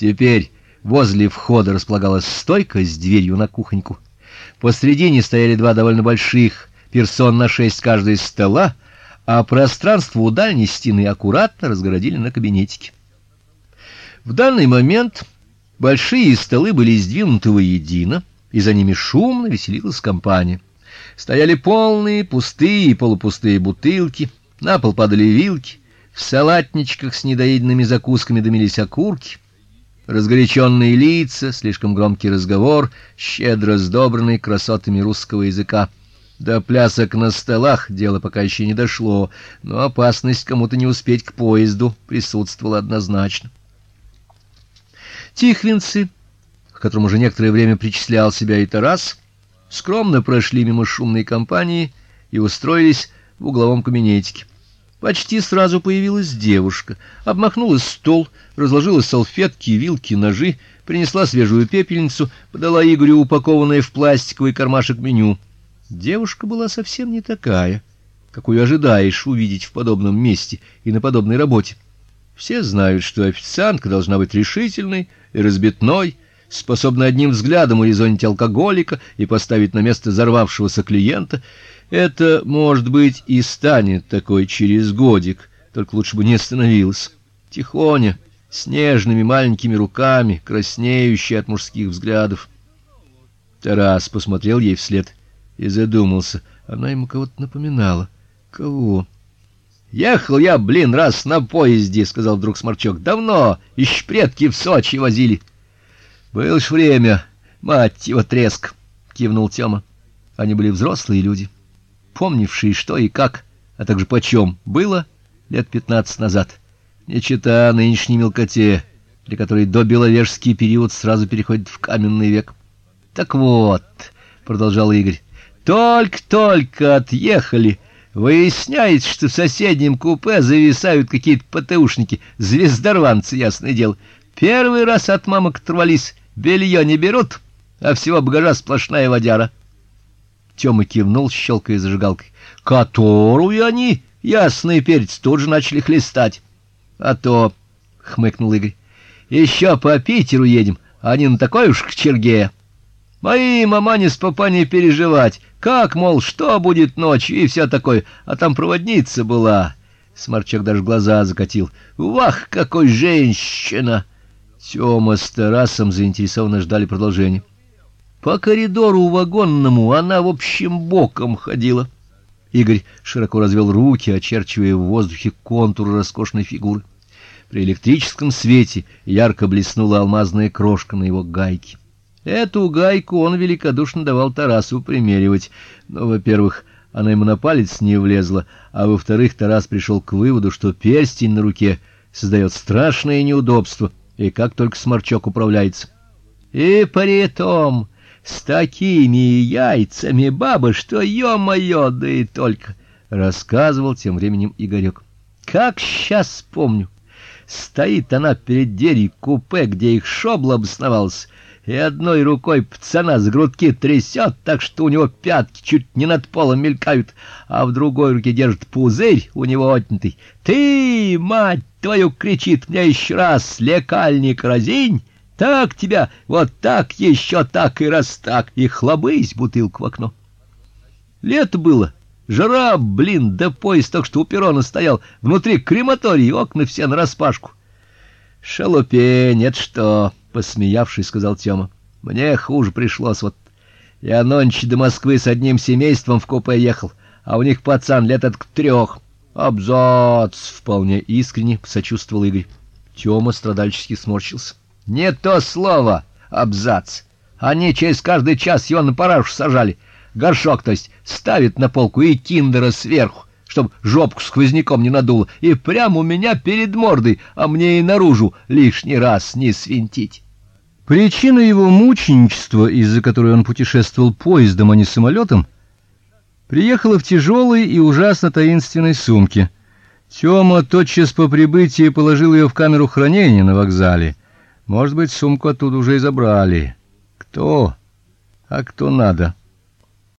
Теперь возле входа располагалась стойка с дверью на кухоньку. Посредине стояли два довольно больших персон на шесть каждой стола, а пространство у дальней стены аккуратно разгородили на кабинетике. В данный момент большие столы были сдвинуты воедино, и за ними шумно веселилась компания. Стояли полные, пустые и полупустые бутылки, на пол падали вилки, в салатничках с недоеденными закусками дымились окурки, разгоряченные лица, слишком громкий разговор, щедро сдобренный красотами русского языка. До плясок на столах дело пока еще не дошло, но опасность кому-то не успеть к поезду присутствовала однозначно. Тихвинцы, к которым уже некоторое время причислял себя и Тарас, скромно прошли мимо шумной компании и устроились в угловом кабинетике. Почти сразу появилась девушка, обмахнула стол, разложила салфетки, вилки, ножи, принесла свежую пепельницу, подала Игорю упакованное в пластиковый кармашек меню. Девушка была совсем не такая, какую ожидаешь увидеть в подобном месте и на подобной работе. Все знают, что официантка должна быть решительной и разбитной, способной одним взглядом урезонить алкоголика и поставить на место взорвавшегося клиента — это, может быть, и станет такой через годик, только лучше бы не становилась. Тихоня, с нежными маленькими руками, краснеющей от мужских взглядов. Тарас посмотрел ей вслед и задумался. Она ему кого-то напоминала. Кого? Ехал я, блин, раз на поезде, сказал вдруг Сморчок. Давно, еще предки в Сочи возили. Было ж время, мать его треск, кивнул Тёма. Они были взрослые люди помнившие, что и как, а также почем было лет пятнадцать назад. Не чита нынешней мелкоте, для которой до беловежский период сразу переходит в каменный век. Так вот, продолжал Игорь. Только-только отъехали, выясняется, что в соседнем купе зависают какие-то ПТУшники, звездорванцы, ясное дело. Первый раз от мамок оторвались, белье не берут, а всего багажа сплошная водяра. Тёма кивнул, щелкая зажигалкой. Которую они, ясный перец, тут же начали хлестать. А то, хмыкнул Игорь. Еще по Питеру едем, а не на такой уж к черге. Мои мамане с папаней переживать, как, мол, что будет ночью и все такое, а там проводница была. Сморчок даже глаза закатил. Вах, какой женщина! Тёма с Тарасом заинтересованно ждали продолжения. По коридору вагонному она в общем боком ходила. Игорь широко развел руки, очерчивая в воздухе контур роскошной фигуры. При электрическом свете ярко блеснула алмазная крошка на его гайке. Эту гайку он великодушно давал Тарасу примеривать. Но, во-первых, она ему на палец не влезла, а во-вторых, Тарас пришел к выводу, что перстень на руке создает страшное неудобство, и как только сморчок управляется. И при том с такими яйцами, баба, что ё-моё, да и только, рассказывал тем временем Игорек. Как сейчас помню. Стоит она перед дверью купе, где их шобла обосновался, и одной рукой пацана с грудки трясет, так что у него пятки чуть не над полом мелькают, а в другой руке держит пузырь у него отнятый. Ты, мать твою, кричит мне еще раз, лекальник разинь, так тебя, вот так, еще так и раз так, и хлобысь бутылку в окно. Лето было, жара, блин, да поезд так что у перрона стоял, внутри крематорий, окна все нараспашку. Шалопень, это что, посмеявшись, сказал Тёма. Мне хуже пришлось, вот я ночью до Москвы с одним семейством в купе ехал, а у них пацан лет от трех. Абзац, вполне искренне сочувствовал Игорь. Тёма страдальчески сморщился. Не то слово, абзац. Они через каждый час его на парашу сажали. Горшок, то есть, ставит на полку и киндера сверху, чтобы жопку сквозняком не надуло, и прямо у меня перед мордой, а мне и наружу лишний раз не свинтить. Причина его мученичества, из-за которой он путешествовал поездом, а не самолетом, приехала в тяжелой и ужасно таинственной сумке. Тёма тотчас по прибытии положил ее в камеру хранения на вокзале. Может быть, сумку оттуда уже и забрали. Кто? А кто надо?